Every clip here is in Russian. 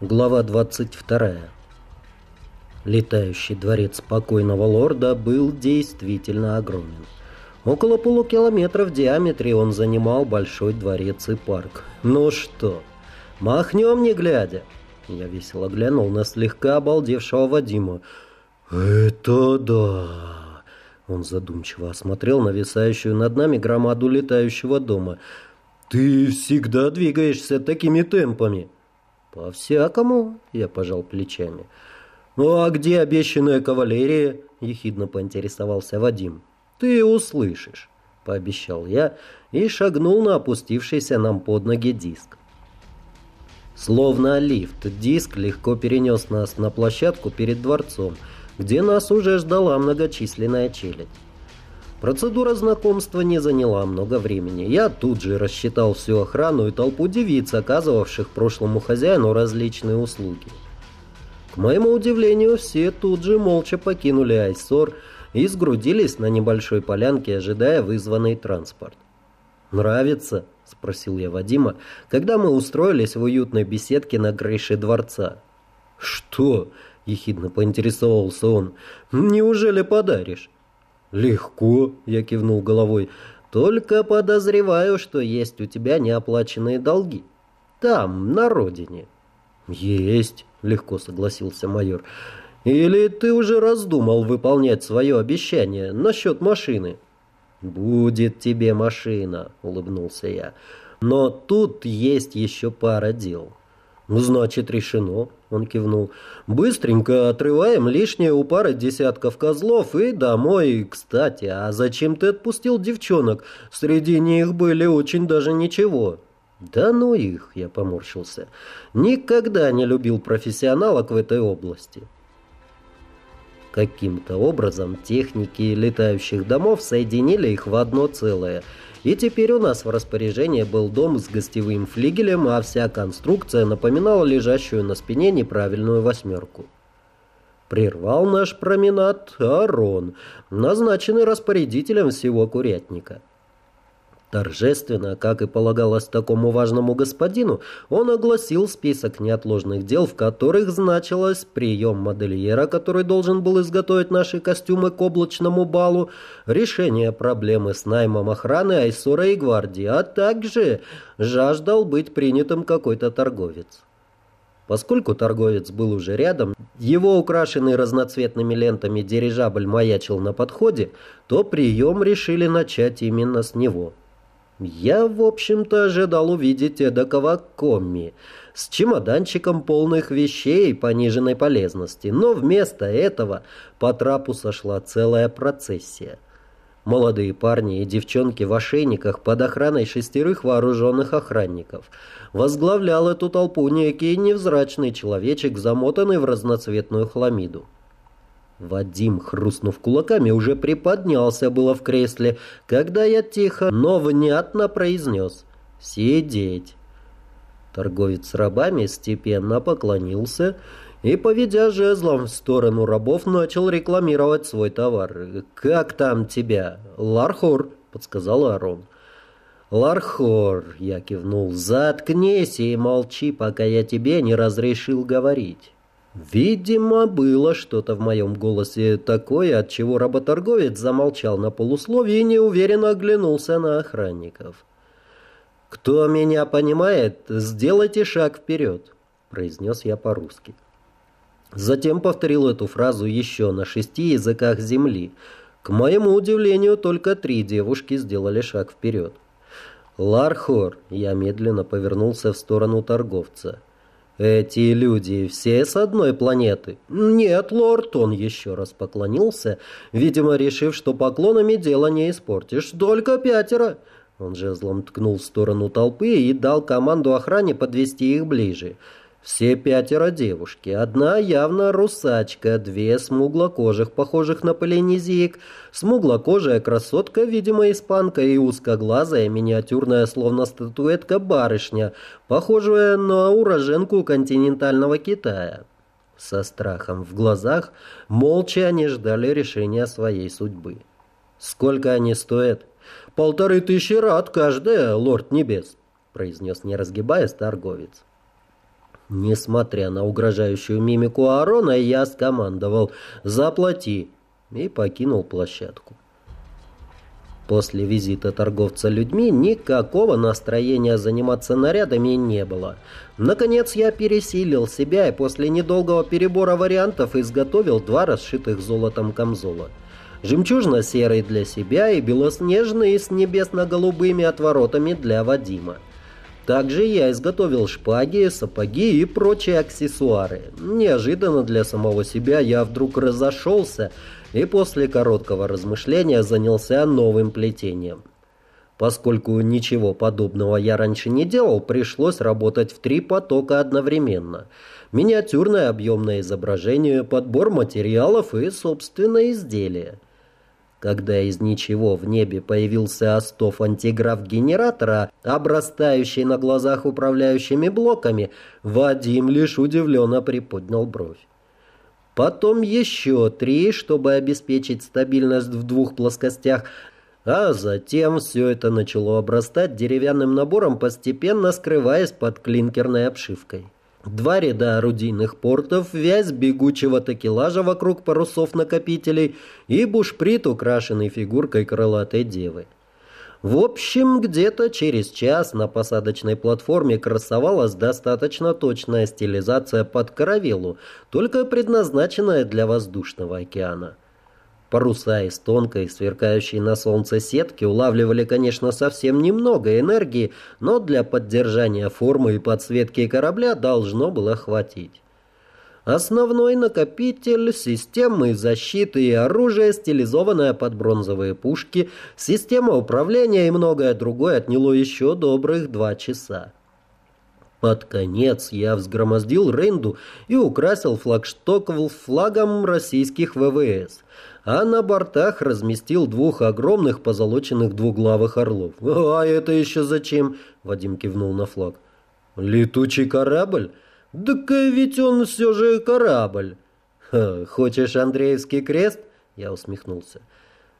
Глава 22. Летающий дворец покойного лорда был действительно огромен. Около полукилометра в диаметре он занимал большой дворец и парк. Ну что, махнем не глядя? Я весело глянул на слегка обалдевшего Вадима. «Это да!» Он задумчиво осмотрел нависающую над нами громаду летающего дома. «Ты всегда двигаешься такими темпами!» «По-всякому», — я пожал плечами. «Ну а где обещанная кавалерия?» — ехидно поинтересовался Вадим. «Ты услышишь», — пообещал я и шагнул на опустившийся нам под ноги диск. Словно лифт, диск легко перенес нас на площадку перед дворцом, где нас уже ждала многочисленная челядь. Процедура знакомства не заняла много времени. Я тут же рассчитал всю охрану и толпу девиц, оказывавших прошлому хозяину различные услуги. К моему удивлению, все тут же молча покинули Айсор и сгрудились на небольшой полянке, ожидая вызванный транспорт. «Нравится?» – спросил я Вадима, когда мы устроились в уютной беседке на крыше дворца. «Что?» – ехидно поинтересовался он. «Неужели подаришь?» «Легко», — я кивнул головой. «Только подозреваю, что есть у тебя неоплаченные долги. Там, на родине». «Есть», — легко согласился майор. «Или ты уже раздумал выполнять свое обещание насчет машины?» «Будет тебе машина», — улыбнулся я. «Но тут есть еще пара дел». «Ну, значит, решено», — он кивнул. «Быстренько отрываем лишнее у пары десятков козлов и домой. Кстати, а зачем ты отпустил девчонок? Среди них были очень даже ничего». «Да ну их», — я поморщился. «Никогда не любил профессионалок в этой области». Каким-то образом техники летающих домов соединили их в одно целое — и теперь у нас в распоряжении был дом с гостевым флигелем, а вся конструкция напоминала лежащую на спине неправильную восьмерку. Прервал наш променад Арон, назначенный распорядителем всего курятника. Торжественно, как и полагалось такому важному господину, он огласил список неотложных дел, в которых значилось прием модельера, который должен был изготовить наши костюмы к облачному балу, решение проблемы с наймом охраны Айсора и гвардии, а также жаждал быть принятым какой-то торговец. Поскольку торговец был уже рядом, его украшенный разноцветными лентами дирижабль маячил на подходе, то прием решили начать именно с него. Я, в общем-то, ожидал увидеть эдакого комми с чемоданчиком полных вещей пониженной полезности, но вместо этого по трапу сошла целая процессия. Молодые парни и девчонки в ошейниках под охраной шестерых вооруженных охранников. Возглавлял эту толпу некий невзрачный человечек, замотанный в разноцветную хламиду. Вадим, хрустнув кулаками, уже приподнялся было в кресле, когда я тихо, но внятно произнес «Сидеть». Торговец рабами степенно поклонился и, поведя жезлом в сторону рабов, начал рекламировать свой товар. «Как там тебя?» «Лархор», — подсказал Арон. «Лархор», — я кивнул, — «заткнись и молчи, пока я тебе не разрешил говорить». Видимо, было что-то в моем голосе такое, от чего работорговец замолчал на полусловие и неуверенно оглянулся на охранников. «Кто меня понимает, сделайте шаг вперед», — произнес я по-русски. Затем повторил эту фразу еще на шести языках земли. К моему удивлению, только три девушки сделали шаг вперед. «Лархор», — я медленно повернулся в сторону торговца, — «Эти люди все с одной планеты?» «Нет, лорд», — он еще раз поклонился, видимо, решив, что поклонами дело не испортишь. «Только пятеро!» Он жезлом ткнул в сторону толпы и дал команду охране подвести их ближе. Все пятеро девушки. Одна явно русачка, две смуглокожих, похожих на полинезиек, смуглокожая красотка, видимо, испанка, и узкоглазая, миниатюрная, словно статуэтка барышня, похожая на уроженку континентального Китая. Со страхом в глазах молча они ждали решения своей судьбы. «Сколько они стоят?» «Полторы тысячи рад каждая, лорд небес», — произнес, не разгибаясь, торговец. Несмотря на угрожающую мимику Аарона, я скомандовал «Заплати!» и покинул площадку. После визита торговца людьми никакого настроения заниматься нарядами не было. Наконец я пересилил себя и после недолгого перебора вариантов изготовил два расшитых золотом камзола. Жемчужно-серый для себя и белоснежный с небесно-голубыми отворотами для Вадима. Также я изготовил шпаги, сапоги и прочие аксессуары. Неожиданно для самого себя я вдруг разошелся – и после короткого размышления занялся новым плетением. Поскольку ничего подобного я раньше не делал, пришлось работать в три потока одновременно. Миниатюрное объемное изображение, подбор материалов и, собственно, изделие. Когда из ничего в небе появился остов антиграф генератора, обрастающий на глазах управляющими блоками, Вадим лишь удивленно приподнял бровь. Потом еще три, чтобы обеспечить стабильность в двух плоскостях, а затем все это начало обрастать деревянным набором, постепенно скрываясь под клинкерной обшивкой. Два ряда орудийных портов, вязь бегучего такелажа вокруг парусов накопителей и бушприт, украшенный фигуркой крылатой девы. В общем, где-то через час на посадочной платформе красовалась достаточно точная стилизация под каравеллу, только предназначенная для воздушного океана. Паруса из тонкой, сверкающей на солнце сетки улавливали, конечно, совсем немного энергии, но для поддержания формы и подсветки корабля должно было хватить. Основной накопитель, системы защиты и оружие, стилизованное под бронзовые пушки, система управления и многое другое отняло еще добрых два часа. Под конец я взгромоздил Рейнду и украсил флагшток флагом российских ВВС, а на бортах разместил двух огромных позолоченных двуглавых орлов. «А это еще зачем?» — Вадим кивнул на флаг. «Летучий корабль?» «Так ведь он все же корабль». «Хочешь Андреевский крест?» Я усмехнулся.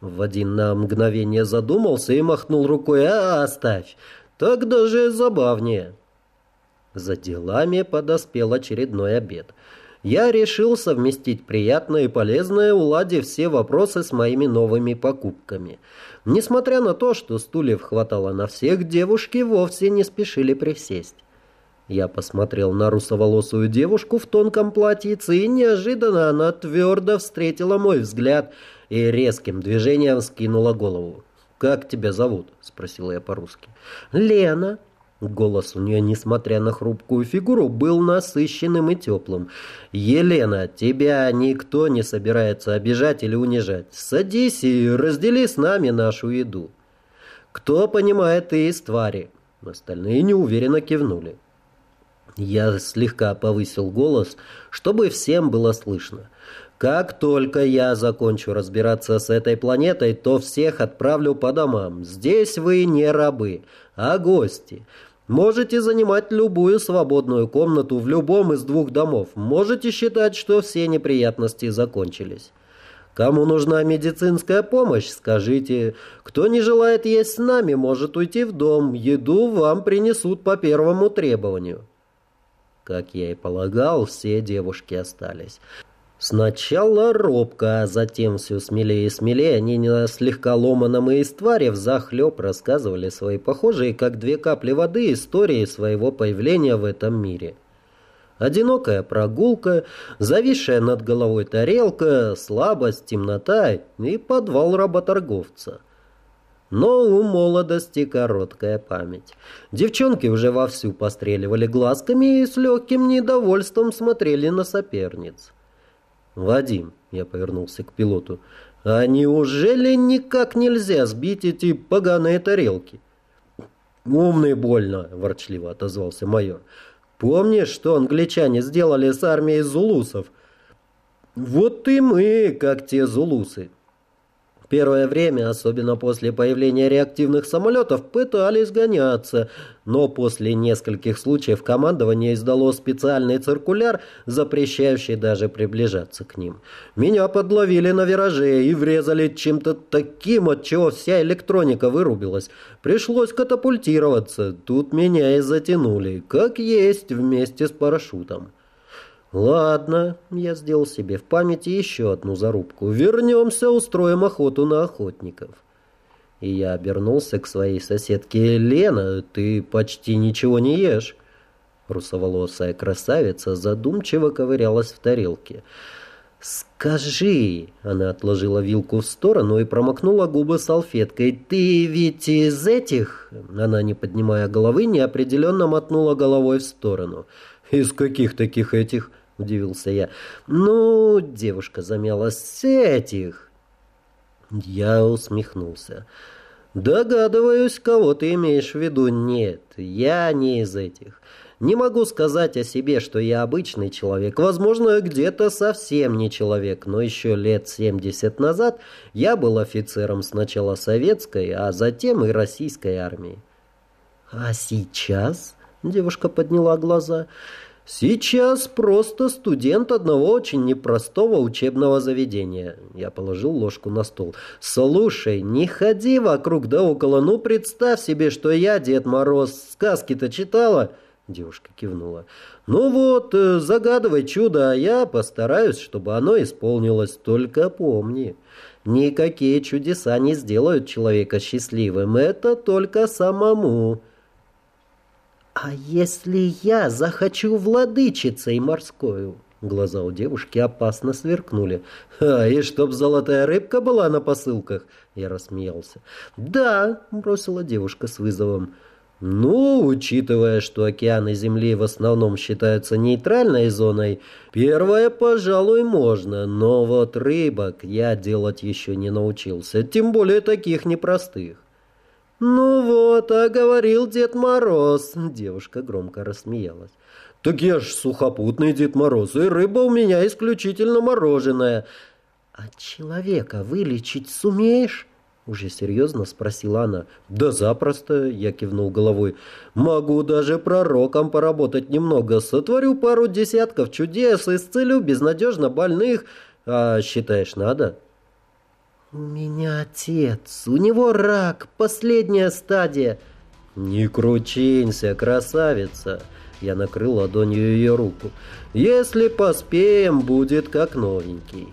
Вадим на мгновение задумался и махнул рукой. «А, оставь! Так даже забавнее». За делами подоспел очередной обед. Я решил совместить приятное и полезное, уладив все вопросы с моими новыми покупками. Несмотря на то, что стульев хватало на всех, девушки вовсе не спешили присесть. Я посмотрел на русоволосую девушку в тонком платьице, и неожиданно она твердо встретила мой взгляд и резким движением скинула голову. «Как тебя зовут?» — спросила я по-русски. «Лена». Голос у нее, несмотря на хрупкую фигуру, был насыщенным и теплым. «Елена, тебя никто не собирается обижать или унижать. Садись и раздели с нами нашу еду». «Кто понимает и из твари?» Остальные неуверенно кивнули. Я слегка повысил голос, чтобы всем было слышно. Как только я закончу разбираться с этой планетой, то всех отправлю по домам. Здесь вы не рабы, а гости. Можете занимать любую свободную комнату в любом из двух домов. Можете считать, что все неприятности закончились. Кому нужна медицинская помощь, скажите. Кто не желает есть с нами, может уйти в дом. Еду вам принесут по первому требованию. Как я и полагал, все девушки остались. Сначала робко, а затем все смелее и смелее они на слегка ломаном и истваре взахлеб рассказывали свои похожие, как две капли воды, истории своего появления в этом мире. Одинокая прогулка, зависшая над головой тарелка, слабость, темнота и подвал работорговца – но у молодости короткая память. Девчонки уже вовсю постреливали глазками и с легким недовольством смотрели на соперниц. «Вадим», — я повернулся к пилоту, — «а неужели никак нельзя сбить эти поганые тарелки?» «Умный больно», — ворчливо отозвался майор. «Помнишь, что англичане сделали с армией зулусов?» «Вот и мы, как те зулусы. Первое время, особенно после появления реактивных самолетов, пытались гоняться, но после нескольких случаев командование издало специальный циркуляр, запрещающий даже приближаться к ним. Меня подловили на вираже и врезали чем-то таким, от чего вся электроника вырубилась. Пришлось катапультироваться, тут меня и затянули, как есть, вместе с парашютом. «Ладно», — я сделал себе в памяти еще одну зарубку. «Вернемся, устроим охоту на охотников». И я обернулся к своей соседке. «Лена, ты почти ничего не ешь». Русоволосая красавица задумчиво ковырялась в тарелке. «Скажи...» — она отложила вилку в сторону и промокнула губы салфеткой. «Ты ведь из этих...» Она, не поднимая головы, неопределенно мотнула головой в сторону. «Из каких таких этих?» Удивился я. «Ну, девушка замялась с этих». Я усмехнулся. «Догадываюсь, кого ты имеешь в виду. Нет, я не из этих. Не могу сказать о себе, что я обычный человек. Возможно, где-то совсем не человек, но еще лет 70 назад я был офицером сначала советской, а затем и российской армии». «А сейчас?» — девушка подняла глаза. Сейчас просто студент одного очень непростого учебного заведения. Я положил ложку на стол. Слушай, не ходи вокруг да около. Ну, представь себе, что я, Дед Мороз, сказки-то читала. Девушка кивнула. «Ну вот, э, загадывай чудо, а я постараюсь, чтобы оно исполнилось. Только помни, никакие чудеса не сделают человека счастливым. Это только самому». «А если я захочу владычицей морскою?» Глаза у девушки опасно сверкнули. «А, и чтоб золотая рыбка была на посылках?» Я рассмеялся. «Да», — бросила девушка с вызовом. «Ну, учитывая, что океаны Земли в основном считаются нейтральной зоной, первое, пожалуй, можно, но вот рыбок я делать еще не научился, тем более таких непростых». «Ну вот, а говорил Дед Мороз!» Девушка громко рассмеялась. «Так я ж сухопутный Дед Мороз, и рыба у меня исключительно мороженая». «А человека вылечить сумеешь?» Уже серьезно спросила она. «Да запросто», — я кивнул головой. «Могу даже пророком поработать немного. Сотворю пару десятков чудес, исцелю безнадежно больных. А считаешь, надо?» «У меня отец, у него рак, последняя стадия». «Не кручинься, красавица!» Я накрыл ладонью ее руку. «Если поспеем, будет как новенький».